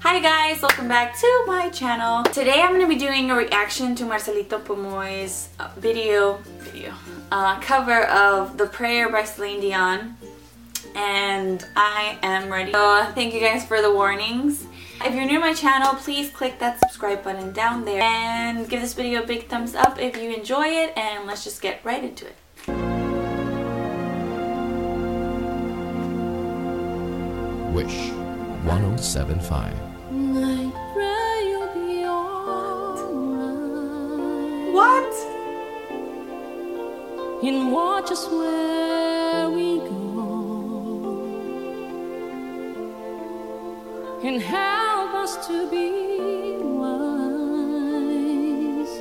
Hi guys, welcome back to my channel. Today I'm going to be doing a reaction to Marcelito Pomoy's uh, video, video uh, cover of The Prayer by Celine Dion. And I am ready. So thank you guys for the warnings. If you're new to my channel, please click that subscribe button down there and give this video a big thumbs up if you enjoy it and let's just get right into it. Wish 1075. What? and watch us where we go and help us to be wise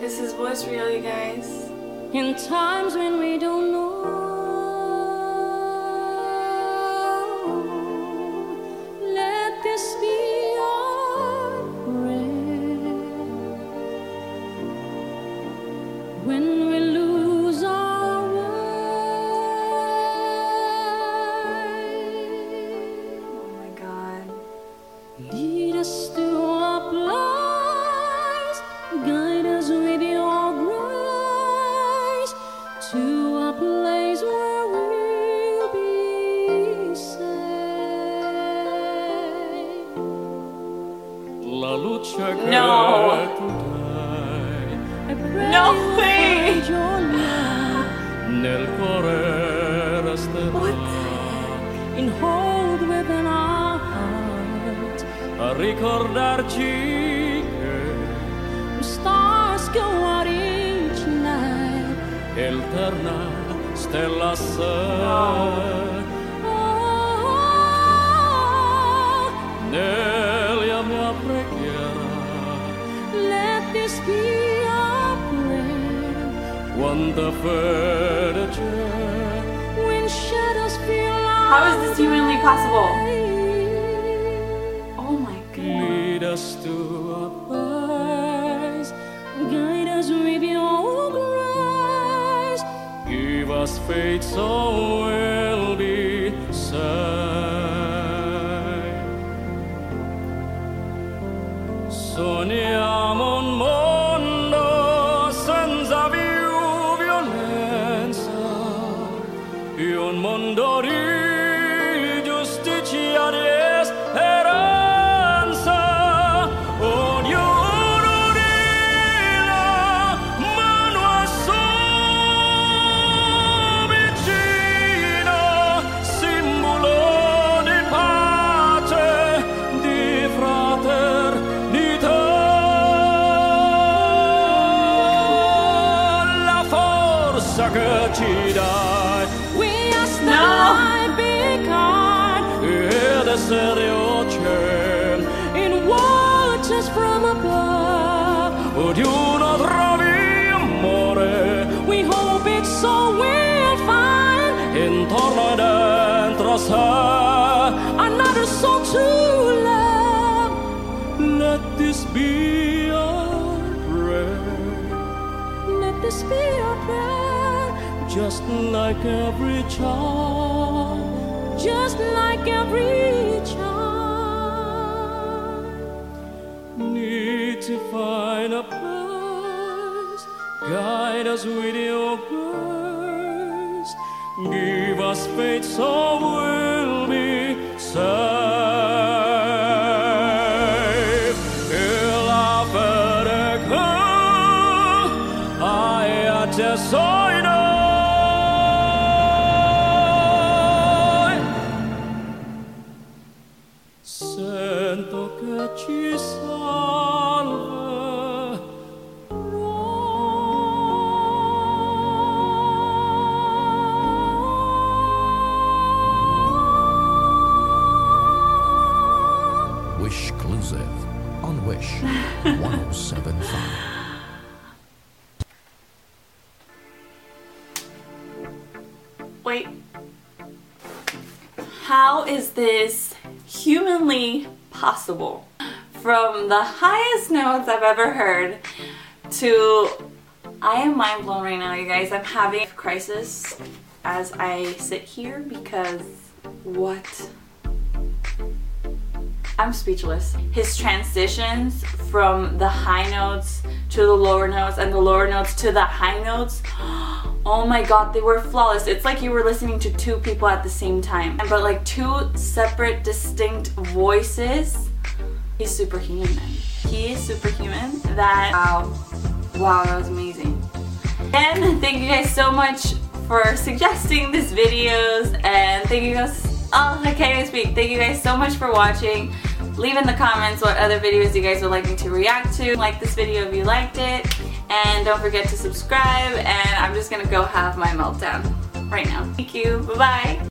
Is his voice real, you guys? in times when we don't know. No. tu dai I pray No you way. find your love nel cuore resterà in hold within our heart. a ricordarci che Stars go out each night. eterna stella sei prayer. quanta fede c'è When shadows feel How is this humanly possible? Oh my god. lead us to a place Guide us with your grace. give us faith so we'll be saved Sogniamo che ci We ask No. that light be kind ed essere c'è. and watch us from above. Ognuno trovi amore We hope it's so we'll find intorno dentro sé. another soul to love. Let this be our prayer, Let this be our prayer, just like every child. just like every child. Need to find a place, guide us with your grace, give us faith so we'll be safe. E Sento che ci salva. Wish exclusive on Wish 1075. Wait. How is this humanly possible? From the highest notes I've ever heard to I am mind blown right now, you guys. I'm having a crisis as I sit here because what? I'm speechless. His transitions from the high notes to the lower notes and the lower notes to the high notes. Oh my god, they were flawless. It's like you were listening to two people at the same time, but like two separate, distinct voices. He's superhuman. He is superhuman. That, wow. Wow, that was amazing. And thank you guys so much for suggesting these videos and thank you guys oh I can't even speak thank you guys so much for watching leave in the comments what other videos you guys would like me to react to like this video if you liked it and don't forget to subscribe and I'm just gonna go have my meltdown right now. Thank you. Bye bye